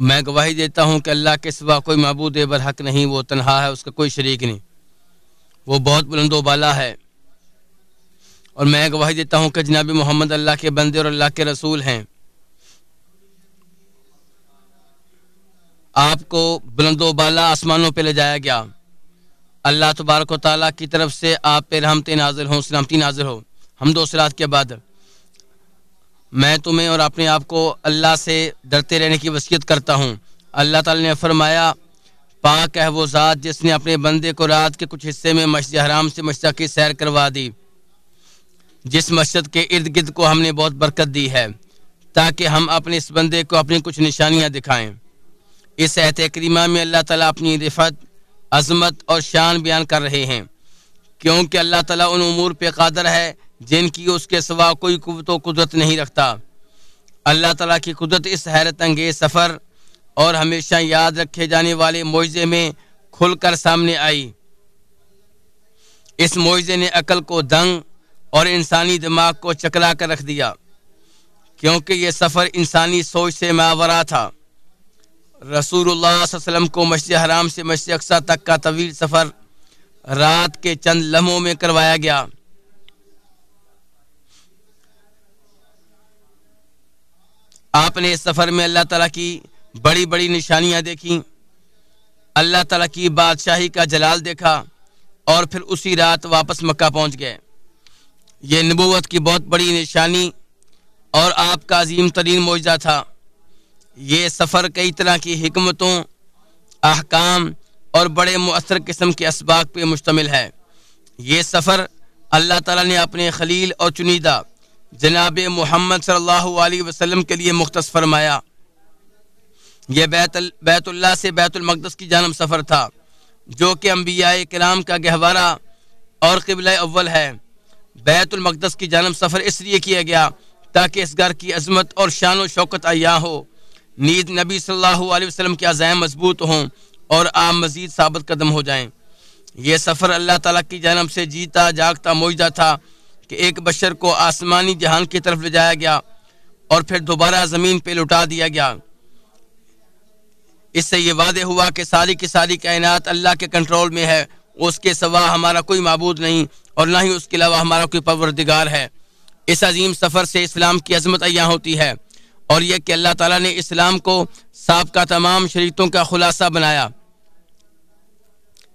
میں گواہی دیتا ہوں کہ اللہ کے سوا کوئی معبود برحق نہیں، وہ تنہا ہے، اس کا کوئی شریک نہیں۔ وہ بہت بلند و بالا ہے۔ اور میں گواہی دیتا ہوں کہ جناب محمد اللہ کے بندے اور اللہ کے رسول ہیں۔ آپ کو بلند و بالا آسمانوں پہ لے جایا گیا۔ اللہ تبارک و تعالیٰ کی طرف سے آپ پہ رحمت نازل ہوں، سلامتی نازل ہو۔ ہم دو سرات کے بعد۔ میں تمہیں اور اپنے آپ کو اللہ سے ڈرتے رہنے کی وصیت کرتا ہوں۔ اللہ تعالیٰ نے فرمایا، پاک ہے وہ ذات جس نے اپنے بندے کو رات کے کچھ حصے میں مسجد حرام سے مسجد کی سیر کروا دی۔ جس مسجد کے ارد گرد کو ہم نے بہت برکت دی ہے، تاکہ ہم اپنے اس بندے کو اپنی کچھ نشانیاں دکھائیں۔ اس احت کریمہ میں اللہ تعالیٰ اپنی رفت عظمت اور شان بیان کر رہے ہیں۔ کیونکہ اللہ تعالیٰ ان امور پہ قادر ہے جن کی اس کے سوا کوئی قوت و قدرت نہیں رکھتا۔ اللہ تعالیٰ کی قدرت اس حیرت انگیز سفر اور ہمیشہ یاد رکھے جانے والے معجزے میں کھل کر سامنے آئی۔ اس معجزے نے عقل کو دنگ اور انسانی دماغ کو چکرا کر رکھ دیا، کیونکہ یہ سفر انسانی سوچ سے ماورا تھا۔ رسول اللہ صلی اللہ علیہ وسلم کو مسجد حرام سے مسجد اقسا تک کا طویل سفر رات کے چند لمحوں میں کروایا گیا۔ آپ نے اس سفر میں اللہ تعالیٰ کی بڑی بڑی نشانیاں دیکھیں اللہ تعالیٰ کی بادشاہی کا جلال دیکھا اور پھر اسی رات واپس مکہ پہنچ گئے۔ یہ نبوت کی بہت بڑی نشانی اور آپ کا عظیم ترین معجزہ تھا۔ یہ سفر کئی طرح کی حکمتوں، احکام اور بڑے مؤثر قسم کے اسباق پہ مشتمل ہے۔ یہ سفر اللہ تعالیٰ نے اپنے خلیل اور چنیدہ جناب محمد صلی اللہ علیہ وسلم کے لیے مختص فرمایا، یہ بیت بیت اللہ سے بیت المقدس کی جانب سفر تھا، جو کہ انبیاء کرام کا گہوارہ اور قبلہ اول ہے۔ بیت المقدس کی جانب سفر اس لیے کیا گیا تاکہ اس گھر کی عظمت اور شان و شوکت عیا ہو۔ نیند نبی صلی اللہ علیہ وسلم کے عزائم مضبوط ہوں اور آپ مزید ثابت قدم ہو جائیں۔ یہ سفر اللہ تعالیٰ کی جانب سے جیتا، جاگتا موجودہ تھا۔ کہ ایک بشر کو آسمانی جہان کی طرف لے جایا گیا اور پھر دوبارہ زمین پہ لٹا دیا گیا۔ اس سے یہ وعدے ہوا کہ ساری کی ساری کائنات اللہ کے کنٹرول میں ہے۔ اس کے سوا ہمارا کوئی معبود نہیں اور نہ ہی اس کے علاوہ ہمارا کوئی پروردگار ہے۔ اس عظیم سفر سے اسلام کی عظمت عیاں ہوتی ہے اور یہ کہ اللہ تعالیٰ نے اسلام کو سابقہ تمام شریعتوں کا خلاصہ بنایا۔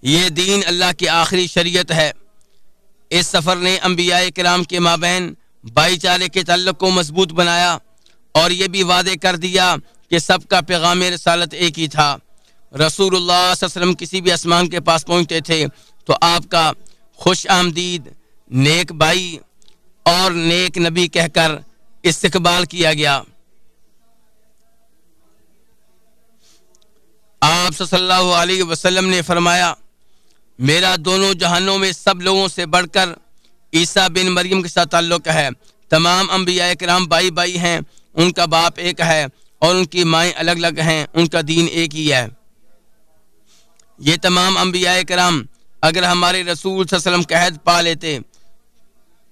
یہ دین اللہ کی آخری شریعت ہے۔ اس سفر نے انبیاء کرام کے مابین بھائی چارے کے تعلق کو مضبوط بنایا اور یہ بھی وعدے کر دیا کہ سب کا پیغام رسالت ایک ہی تھا۔ رسول اللہ صلی اللہ علیہ وسلم کسی بھی آسمان کے پاس پہنچتے تھے تو آپ کا خوش آمدید نیک بھائی اور نیک نبی کہہ کر استقبال کیا گیا۔ آپ صلی اللہ علیہ وسلم نے فرمایا میرا دونوں جہانوں میں سب لوگوں سے بڑھ کر عیسیٰ بن مریم کے ساتھ تعلق ہے۔ تمام انبیاء کرام بائی بائی ہیں۔ ان کا باپ ایک ہے اور ان کی مائیں الگ الگ ہیں۔ ان کا دین ایک ہی ہے۔ یہ تمام انبیاء کرام اگر ہمارے رسول صلی اللہ علیہ وسلم کا عہد پا لیتے،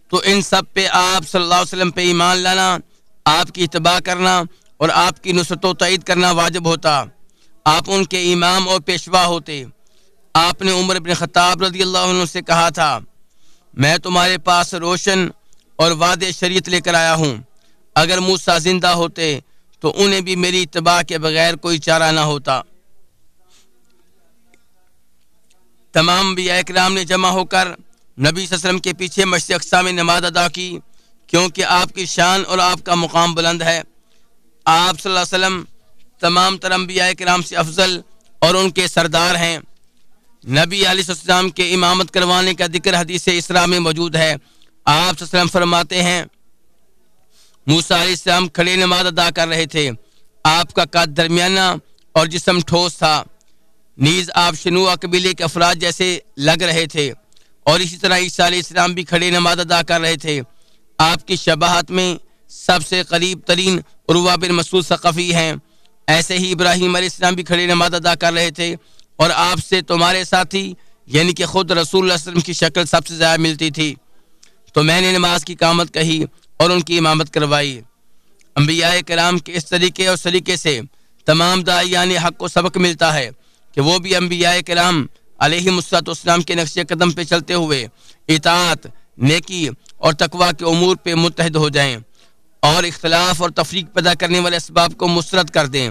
تو ان سب پہ آپ صلی اللہ علیہ وسلم پہ ایمان لانا، آپ کی اتباع کرنا اور آپ کی نصرت و تعید کرنا واجب ہوتا۔ آپ ان کے امام اور پیشوا ہوتے۔ آپ نے عمر بن خطاب رضی اللہ عنہ سے کہا تھا، میں تمہارے پاس روشن اور وعد شریعت لے کر آیا ہوں۔ اگر موسا زندہ ہوتے تو انہیں بھی میری اتباع کے بغیر کوئی چارہ نہ ہوتا۔ تمام بھی اکرام نے جمع ہو کر نبی صلی اللہ علیہ وسلم کے پیچھے مشرق اقسام میں نماز ادا کی، کیونکہ آپ کی شان اور آپ کا مقام بلند ہے۔ آپ صلی اللہ علیہ وسلم تمام ترمبیا کرام سے افضل اور ان کے سردار ہیں۔ نبی علیہ السلام کے امامت کروانے کا ذکر حدیث اسرا میں موجود ہے۔ آپ وسلم فرماتے ہیں موسا علیہ السلام کھڑے نماز ادا کر رہے تھے۔ آپ کا قد درمیانہ اور جسم ٹھوس تھا۔ نیز آپ شنوع قبیلے کے افراد جیسے لگ رہے تھے۔ اور اسی طرح عیسیٰ علیہ السلام بھی کھڑے نماز ادا کر رہے تھے۔ آپ کی شباہت میں سب سے قریب ترین عروا بن مسعود ثقفی ہیں۔ ایسے ہی ابراہیم علیہ السلام بھی کھڑے نماز ادا کر رہے تھے۔ اور آپ سے تمہارے ساتھی یعنی کہ خود رسول اللہ علیہ وسلم کی شکل سب سے زیادہ ملتی تھی۔ تو میں نے نماز کی کامت کہی اور ان کی امامت کروائی۔ انبیاء کرام کے اس طریقے اور سلیقے سے تمام دعیان یعنی حق کو سبق ملتا ہے کہ وہ بھی انبیاء کرام علیہ مسرت اسلام کے نقش قدم پہ چلتے ہوئے اطاعت، نیکی اور تقوا کے امور پہ متحد ہو جائیں اور اختلاف اور تفریق پیدا کرنے والے اسباب کو مسرت کر دیں۔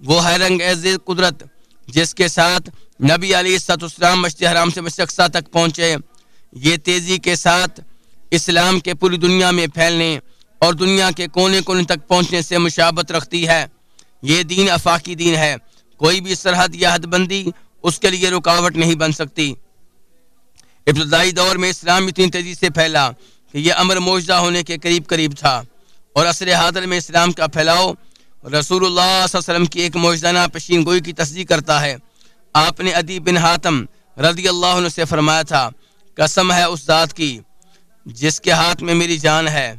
وہ ہے رنگ ایز قدرت جس کے ساتھ نبی علی سات اسلام مشت حرام سے مشرقہ تک پہنچے، یہ تیزی کے ساتھ اسلام کے پوری دنیا میں پھیلنے اور دنیا کے کونے کونے تک پہنچنے سے مشابت رکھتی ہے۔ یہ دین افاقی دین ہے۔ کوئی بھی سرحد یا حد بندی اس کے لیے رکاوٹ نہیں بن سکتی۔ ابتدائی دور میں اسلام اتنی تیزی سے پھیلا کہ یہ امر موجودہ ہونے کے قریب قریب تھا اور عصر حاضر میں اسلام کا پھیلاؤ رسول اللہ صلی اللہ علیہ وسلم کی ایک موجزانہ پشین گوئی کی تصدیق کرتا ہے۔ آپ نے ادیب بن حاتم رضی اللہ عنہ سے فرمایا تھا، قسم ہے اس ذات کی جس کے ہاتھ میں میری جان ہے۔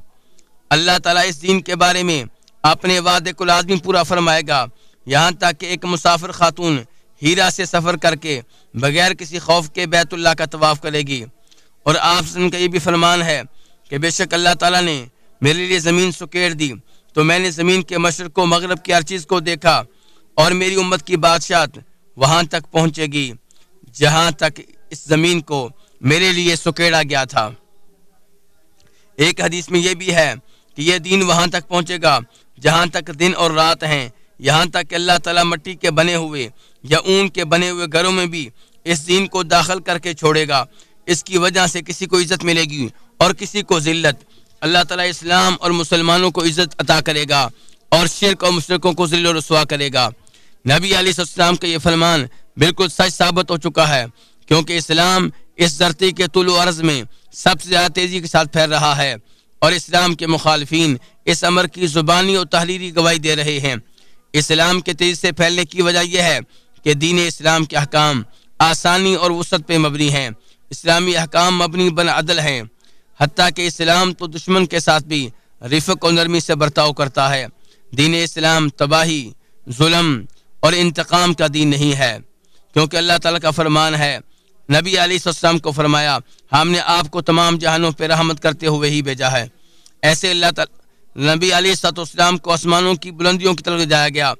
اللہ تعالیٰ اس دین کے بارے میں اپنے وعدے کو لازمی پورا فرمائے گا۔ یہاں تک کہ ایک مسافر خاتون ہیرا سے سفر کر کے بغیر کسی خوف کے بیت اللہ کا طواف کرے گی۔ اور آپ کا یہ بھی فرمان ہے کہ بے شک اللہ تعالیٰ نے میرے لیے زمین سکیڑ دی۔ تو میں نے زمین کے مشرق و مغرب کی ہر چیز کو دیکھا اور میری امت کی بادشاہت وہاں تک پہنچے گی، جہاں تک اس زمین کو میرے لیے سکیڑا گیا تھا۔ ایک حدیث میں یہ بھی ہے کہ یہ دین وہاں تک پہنچے گا، جہاں تک دن اور رات ہیں، یہاں تک کہ اللہ تعالیٰ مٹی کے بنے ہوئے یا اون کے بنے ہوئے گھروں میں بھی اس دین کو داخل کر کے چھوڑے گا۔ اس کی وجہ سے کسی کو عزت ملے گی اور کسی کو ذلت۔ اللہ تعالیٰ اسلام اور مسلمانوں کو عزت عطا کرے گا اور شرک اور مشرقوں کو ذل و رسوا کرے گا۔ نبی علیہ السلام کا یہ فرمان بالکل سچ ثابت ہو چکا ہے کیونکہ اسلام اس دھرتی کے طول و عرض میں سب سے زیادہ تیزی کے ساتھ پھیل رہا ہے اور اسلام کے مخالفین اس امر کی زبانی اور تحریری گواہی دے رہے ہیں۔ اسلام کے تیزی سے پھیلنے کی وجہ یہ ہے کہ دین اسلام کے احکام آسانی اور وسعت پہ مبنی ہیں۔ اسلامی احکام مبنی بن عدل ہیں۔ حتیٰ کہ اسلام تو دشمن کے ساتھ بھی رفق و نرمی سے برتاؤ کرتا ہے۔ دین اسلام تباہی، ظلم اور انتقام کا دین نہیں ہے۔ کیونکہ اللہ تعالیٰ کا فرمان ہے، نبی علیہ السلام کو فرمایا، ہم نے آپ کو تمام جہانوں پہ رحمت کرتے ہوئے ہی بھیجا ہے۔ ایسے اللہ تعالیٰ، نبی علیہ سات اسلام کو آسمانوں کی بلندیوں کی طرف جایا گیا۔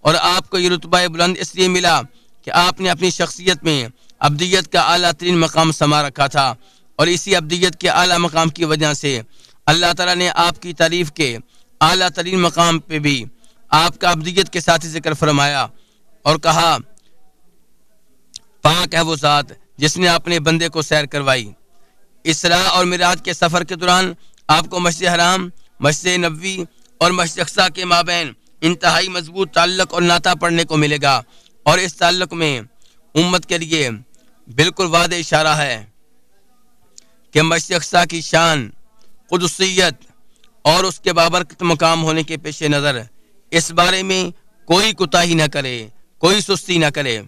اور آپ کو یہ رتبہ بلند اس لیے ملا کہ آپ نے اپنی شخصیت میں ابدیت کا اعلیٰ ترین مقام سما رکھا تھا۔ اور اسی ابدیت کے اعلیٰ مقام کی وجہ سے اللہ تعالیٰ نے آپ کی تعریف کے اعلیٰ ترین مقام پہ بھی آپ کا ابدیت کے ساتھ ذکر فرمایا اور کہا، پاک ہے وہ ذات جس نے اپنے بندے کو سیر کروائی۔ اسرا اور میراج کے سفر کے دوران آپ کو مسجد حرام، مسجد نبوی اور مسجد اقسا کے مابین انتہائی مضبوط تعلق اور ناتا پڑھنے کو ملے گا اور اس تعلق میں امت کے لیے بالکل وعد اشارہ ہے۔ کہ مسجد کی شان، قدسیت اور اس کے بابرکت مقام ہونے کے پیش نظر اس بارے میں کوئی کوتا ہی نہ کرے، کوئی سستی نہ کرے۔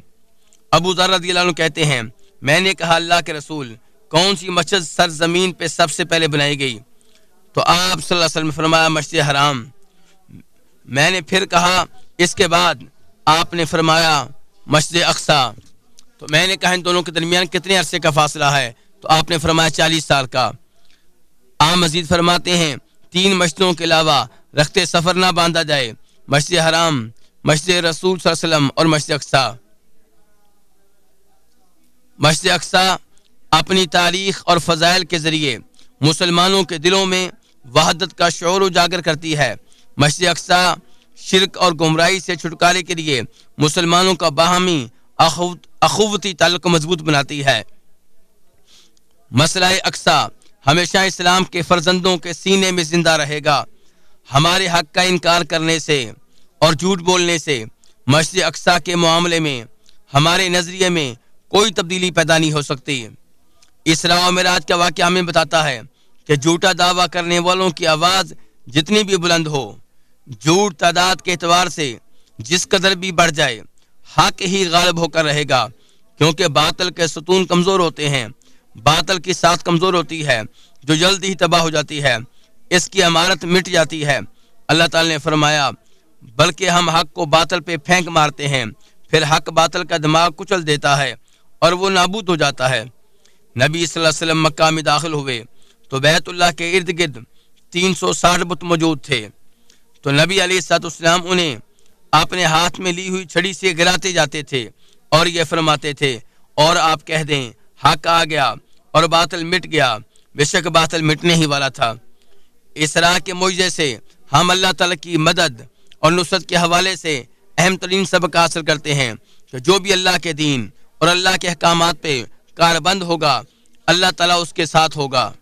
ابو ذر رضی اللہ عنہ کہتے ہیں، میں نے کہا اللہ کے رسول، کون سی مسجد سر زمین پہ سب سے پہلے بنائی گئی؟ تو آپ صلی اللہ علیہ وسلم فرمایا، مسجد حرام۔ میں نے پھر کہا، اس کے بعد آپ نے فرمایا، مسجد اقسا تو میں نے کہا، ان دونوں کے درمیان کتنے عرصے کا فاصلہ ہے؟ تو آپ نے فرمایا چالیس سال کا۔ آپ مزید فرماتے ہیں، تین مسجدوں کے علاوہ رکھتے سفر نہ باندھا جائے۔ مسجد حرام، مسجد رسول صلی اللہ علیہ وسلم اور مسجد اقسا مسجد اقسا اپنی تاریخ اور فضائل کے ذریعے مسلمانوں کے دلوں میں وحدت کا شعور اجاگر کرتی ہے۔ مسجد اقسا شرک اور گمراہی سے چھٹکارے کے لیے مسلمانوں کا باہمی اخوتی تعلق مضبوط بناتی ہے۔ مسئلہ اقسا ہمیشہ اسلام کے فرزندوں کے سینے میں زندہ رہے گا۔ ہمارے حق کا انکار کرنے سے اور جھوٹ بولنے سے مسجد اقسا کے معاملے میں، ہمارے نظریے میں کوئی تبدیلی پیدا نہیں ہو سکتی۔ اسرا و معراج کا واقعہ ہمیں بتاتا ہے کہ جھوٹا دعویٰ کرنے والوں کی آواز جتنی بھی بلند ہو، جھوٹ تعداد کے اعتبار سے جس قدر بھی بڑھ جائے، حق ہی غالب ہو کر رہے گا۔ کیونکہ باطل کے ستون کمزور ہوتے ہیں۔ باطل کی ساتھ کمزور ہوتی ہے، جو جلد ہی تباہ ہو جاتی ہے، اس کی عمارت مٹ جاتی ہے۔ اللہ تعالی نے فرمایا، بلکہ ہم حق کو باطل پہ پھینک مارتے ہیں، پھر حق باطل کا دماغ کچل دیتا ہے اور وہ نابود ہو جاتا ہے۔ نبی صلی اللہ علیہ وسلم مکہ میں داخل ہوئے، تو بیت اللہ کے ارد گرد تین سو ساٹھ بت موجود تھے۔ تو نبی علیہ السلاط اسلام انہیں اپنے ہاتھ میں لی ہوئی چھڑی سے گراتے جاتے تھے اور یہ فرماتے تھے، اور آپ کہہ دیں، حق آ گیا۔ اور باطل مٹ گیا۔ بے شک باطل مٹنے ہی والا تھا۔ اس راہ کے معجزے سے ہم اللہ تعالیٰ کی مدد اور نصرت کے حوالے سے اہم ترین سبق حاصل کرتے ہیں کہ جو بھی اللہ کے دین اور اللہ کے احکامات پہ کار بند ہوگا، اللہ تعالیٰ اس کے ساتھ ہوگا۔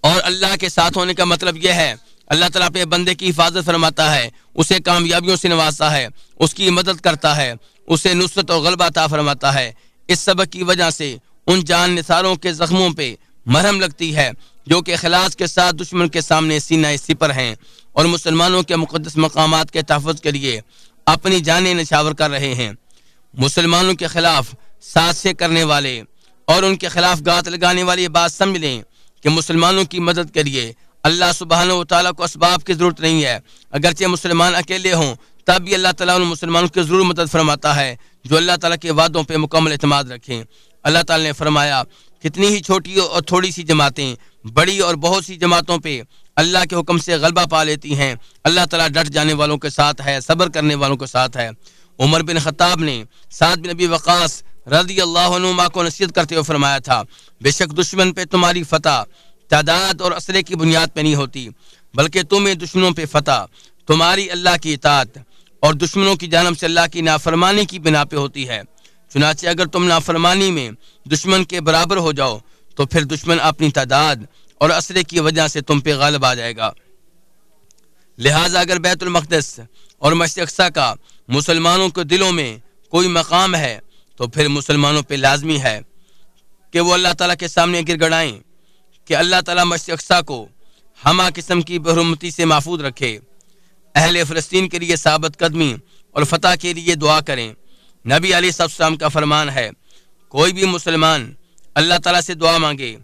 اور اللہ کے ساتھ ہونے کا مطلب یہ ہے، اللہ تعالیٰ اپنے بندے کی حفاظت فرماتا ہے، اسے کامیابیوں سے نوازتا ہے، اس کی مدد کرتا ہے، اسے نصرت اور غلبہ عطا فرماتا ہے۔ اس سبق کی وجہ سے ان جان نثاروں کے زخموں پہ مرہم لگتی ہے، جو کہ خلاص کے ساتھ دشمن کے سامنے سینہ سپر ہیں۔ اور مسلمانوں کے مقدس مقامات کے تحفظ کے لیے اپنی جانیں نشاور کر رہے ہیں۔ مسلمانوں کے خلاف سازشیں کرنے والے اور ان کے خلاف گات لگانے والی بات سمجھ لیں کہ مسلمانوں کی مدد کے لیے اللہ سبحانہ و تعالیٰ کو اسباب کی ضرورت نہیں ہے۔ اگرچہ مسلمان اکیلے ہوں، تب بھی اللہ تعالیٰ ان مسلمانوں کی ضرور مدد فرماتا ہے، جو اللہ تعالیٰ کے وعدوں پہ مکمل اعتماد رکھیں۔ اللہ تعالیٰ نے فرمایا، کتنی ہی چھوٹی اور تھوڑی سی جماعتیں بڑی اور بہت سی جماعتوں پہ اللہ کے حکم سے غلبہ پا لیتی ہیں، اللہ تعالیٰ ڈٹ جانے والوں کے ساتھ ہے، صبر کرنے والوں کے ساتھ ہے۔ عمر بن خطاب نے سعد بن نبی وقاص رضی اللہ عنہ کو نصیحت کرتے ہوئے فرمایا تھا، بے شک دشمن پہ تمہاری فتح تعداد اور اسلحے کی بنیاد پہ نہیں ہوتی، بلکہ تمہیں دشمنوں پہ فتح، تمہاری اللہ کی اطاعت اور دشمنوں کی جانب سے اللہ کی نافرمانی کی بنا پہ ہوتی ہے۔ چنانچہ اگر تم نافرمانی میں دشمن کے برابر ہو جاؤ، تو پھر دشمن اپنی تعداد اور اسرے کی وجہ سے تم پہ غالب آ جائے گا۔ لہٰذا اگر بیت المقدس اور مشرقہ کا مسلمانوں کے دلوں میں کوئی مقام ہے، تو پھر مسلمانوں پہ لازمی ہے کہ وہ اللہ تعالیٰ کے سامنے گر گڑائیں کہ اللہ تعالیٰ مشرقہ کو ہمہ قسم کی بحرمتی سے محفوظ رکھے۔ اہل فلسطین کے لیے ثابت قدمی اور فتح کے لیے دعا کریں۔ نبی علی السلام کا فرمان ہے، کوئی بھی مسلمان اللہ تعالیٰ سے دعا مانگے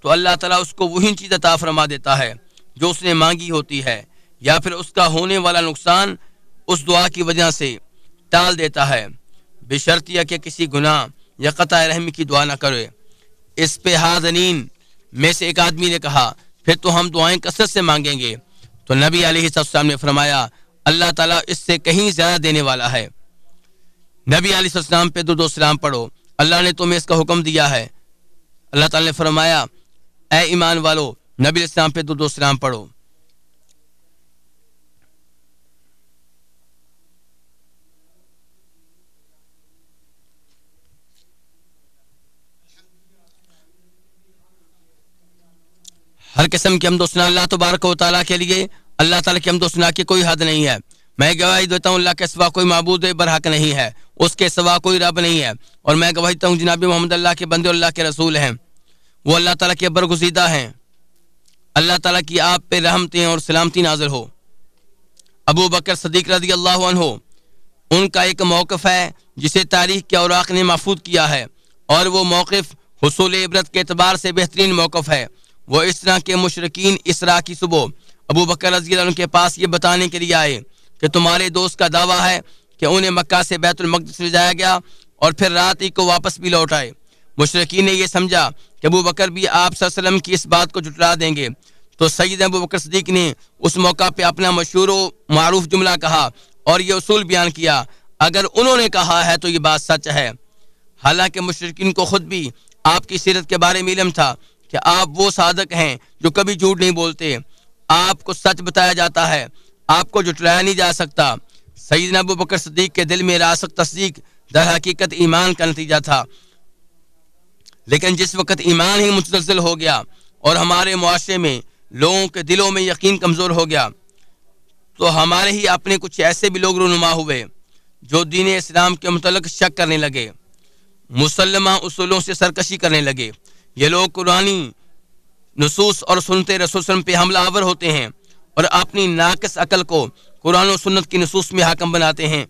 تو اللہ تعالیٰ اس کو وہی چیز عطا فرما دیتا ہے جو اس نے مانگی ہوتی ہے، یا پھر اس کا ہونے والا نقصان اس دعا کی وجہ سے ٹال دیتا ہے۔ بے شرط یا کہ کسی گناہ یا قطع رحمی کی دعا نہ کرے۔ اس پہ حاضرین میں سے ایک آدمی نے کہا، پھر تو ہم دعائیں کثرت سے مانگیں گے۔ تو نبی علیہ السلام نے فرمایا، اللہ تعالیٰ اس سے کہیں زیادہ دینے والا ہے۔ نبی علیہ السلام پہ دو سلام پڑھو۔ اللہ نے تمہیں اس کا حکم دیا ہے۔ اللہ تعالیٰ نے فرمایا، اے ایمان والو، نبی السلام پہ دو سلام پڑھو۔ ہر قسم کی ہم سنا اللہ تبارک و تعالیٰ کے لیے، اللہ تعالیٰ کی ہم سنا کی کوئی حد نہیں ہے۔ میں گواہی دیتا ہوں اللہ کے سوا کوئی معبود برحق نہیں ہے۔ اس کے سوا کوئی رب نہیں ہے۔ اور میں گواہی دیتا ہوں جناب محمد اللہ کے بندے اللہ کے رسول ہیں۔ وہ اللہ تعالیٰ کے برگزیدہ ہیں۔ اللہ تعالیٰ کی آپ پہ رحمتیں اور سلامتی نازل ہو۔ ابو بکر صدیق رضی اللہ عنہ، ان کا ایک موقف ہے جسے تاریخ کے اوراق نے محفوظ کیا ہے۔ اور وہ موقف حصول عبرت کے اعتبار سے بہترین موقف ہے۔ وہ اس طرح کے مشرقین اسرا کی صبح ابو بکر رضی اللہ عنہ کے پاس یہ بتانے کے لیے آئے۔ کہ تمہارے دوست کا دعویٰ ہے کہ انہیں مکہ سے بیت المقدس لے جایا گیا اور پھر رات ہی کو واپس بھی لوٹ آئے۔ مشرقین نے یہ سمجھا کہ ابو بکر بھی آپ صلی اللہ علیہ وسلم کی اس بات کو جٹلا دیں گے۔ تو سید ابو بکر صدیق نے اس موقع پہ اپنا مشہور و معروف جملہ کہا اور یہ اصول بیان کیا۔ اگر انہوں نے کہا ہے تو یہ بات سچ ہے۔ حالانکہ مشرقین کو خود بھی آپ کی سیرت کے بارے میں علم تھا کہ آپ وہ صادق ہیں جو کبھی جھوٹ نہیں بولتے۔ آپ کو سچ بتایا جاتا ہے۔ آپ کو جٹلایا نہیں جا سکتا۔ سیدنا ابو بکر صدیق کے دل میں راسک تصدیق در حقیقت ایمان کا نتیجہ تھا۔ لیکن جس وقت ایمان ہی متزلزل ہو گیا اور ہمارے معاشرے میں لوگوں کے دلوں میں یقین کمزور ہو گیا، تو ہمارے ہی اپنے کچھ ایسے بھی لوگ رونما ہوئے جو دین اسلام کے متعلق شک کرنے لگے، مسلمہ اصولوں سے سرکشی کرنے لگے۔ یہ لوگ قرآنی نصوص اور سنتے رسول پہ حملہ آور ہوتے ہیں۔ اور اپنی ناقص عقل کو قرآن و سنت کی نصوص میں حاکم بناتے ہیں۔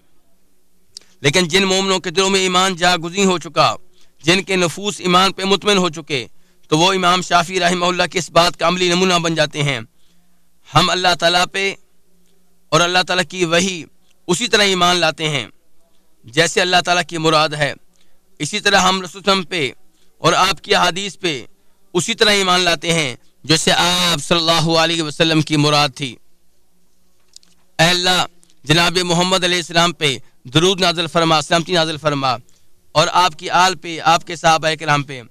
لیکن جن مومنوں کے دلوں میں ایمان جا گزی ہو چکا، جن کے نفوس ایمان پہ مطمئن ہو چکے، تو وہ امام شافی رحمہ اللہ کی اس بات کا عملی نمونہ بن جاتے ہیں۔ ہم اللہ تعالیٰ پہ اور اللہ تعالیٰ کی وہی اسی طرح ایمان لاتے ہیں، جیسے اللہ تعالیٰ کی مراد ہے۔ اسی طرح ہم رسول پہ اور آپ کی حدیث پہ اسی طرح ایمان لاتے ہیں۔ جیسے آپ صلی اللہ علیہ وسلم کی مراد تھی۔ اے اللہ، جناب محمد علیہ السلام پہ درود نازل فرما، سلامتی نازل فرما، اور آپ کی آل پہ، آپ کے صحابہ کرام پہ،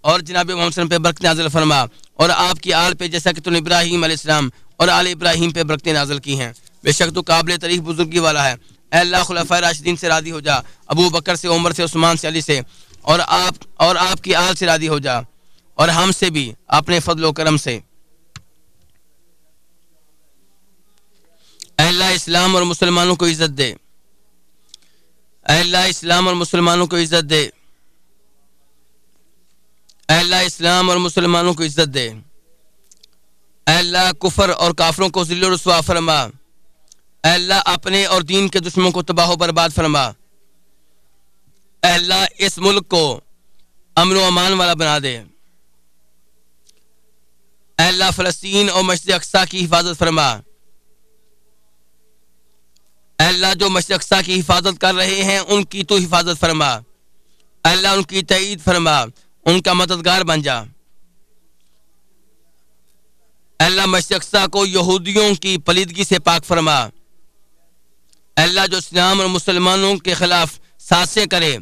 اور جناب محمد وسلم پہ برکت نازل فرما، اور آپ کی آل پہ جیسا کہ تم ابراہیم علیہ السلام اور آل ابراہیم پہ برکتیں نازل کی ہیں۔ بے شک تو قابل تعریف بزرگی والا ہے۔ اے اللہ خلفۂ راشدین سے راضی ہو جا، ابو بکر سے، عمر سے، عثمان سے، علی سے، اور آپ اور آپ کی آل سے راضی ہو جا۔ اور ہم سے بھی، اپنے فضل و کرم سے۔ اے اللہ اسلام اور مسلمانوں کو عزت دے۔ اے اللہ اسلام اور مسلمانوں کو عزت دے۔ اے اللہ اسلام اور مسلمانوں کو عزت دے۔ اے اللہ کفر اور کافروں کو ذل و رسوا فرما۔ اے اللہ اپنے اور دین کے دشمنوں کو تباہ و برباد فرما۔ اے اللہ اس ملک کو امن و امان والا بنا دے۔ اے اللہ فلسطین اور مسجد اقسا کی حفاظت فرما۔ اے اللہ جو مسجد اقسا کی حفاظت کر رہے ہیں، ان کی تو حفاظت فرما۔ اے اللہ ان کی تعید فرما، ان کا مددگار بن جا۔ اے اللہ مسجد اقسا کو یہودیوں کی پلیدگی سے پاک فرما۔ اے اللہ جو اسلام اور مسلمانوں کے خلاف سازشیں کرے،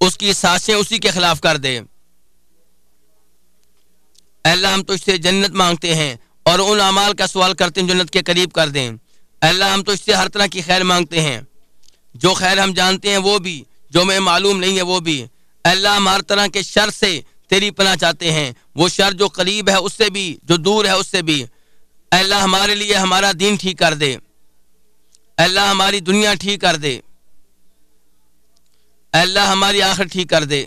اس کی سازشیں اسی کے خلاف کر دے۔ اللہ، ہم تو اس سے جنت مانگتے ہیں اور ان اعمال کا سوال کرتے ہیں جنت کے قریب کر دیں۔ اللہ، ہم تو اس سے ہر طرح کی خیر مانگتے ہیں۔ جو خیر ہم جانتے ہیں وہ بھی، جو میں معلوم نہیں ہے وہ بھی۔ اللہ، ہم ہر طرح کے شر سے تیری پناہ چاہتے ہیں۔ وہ شر جو قریب ہے اس سے بھی، جو دور ہے اس سے بھی۔ اللہ، ہمارے لیے ہمارا دین ٹھیک کر دے۔ اللہ، ہماری دنیا ٹھیک کر دے۔ اللہ، ہماری آخر ٹھیک کر دے۔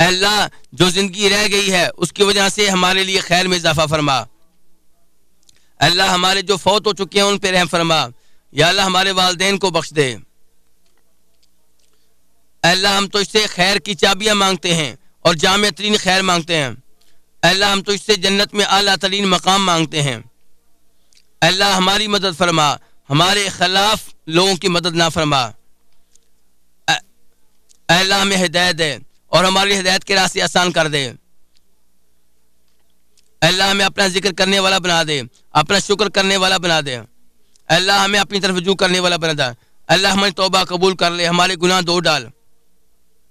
اے اللہ، جو زندگی رہ گئی ہے، اس کی وجہ سے ہمارے لیے خیر میں اضافہ فرما۔ اے اللہ، ہمارے جو فوت ہو چکے ہیں، ان پہ رحم فرما۔ یا اللہ، ہمارے والدین کو بخش دے۔ اے اللہ، ہم تو اس سے خیر کی چابیاں مانگتے ہیں اور جامع ترین خیر مانگتے ہیں۔ اے اللہ، ہم تو اس سے جنت میں اعلیٰ ترین مقام مانگتے ہیں۔ اے اللہ، ہماری مدد فرما۔ ہمارے خلاف لوگوں کی مدد نہ فرما اے اللہ، ہمیں ہدایت دے۔ اور ہماری ہدایت کے راستے آسان کر دے۔ اللہ ہمیں اپنا ذکر کرنے والا بنا دے، اپنا شکر کرنے والا بنا دے۔ اللہ ہمیں اپنی طرف رجوع کرنے والا بنا دے۔ اللہ ہماری توبہ قبول کر لے، ہمارے گناہ دو ڈال۔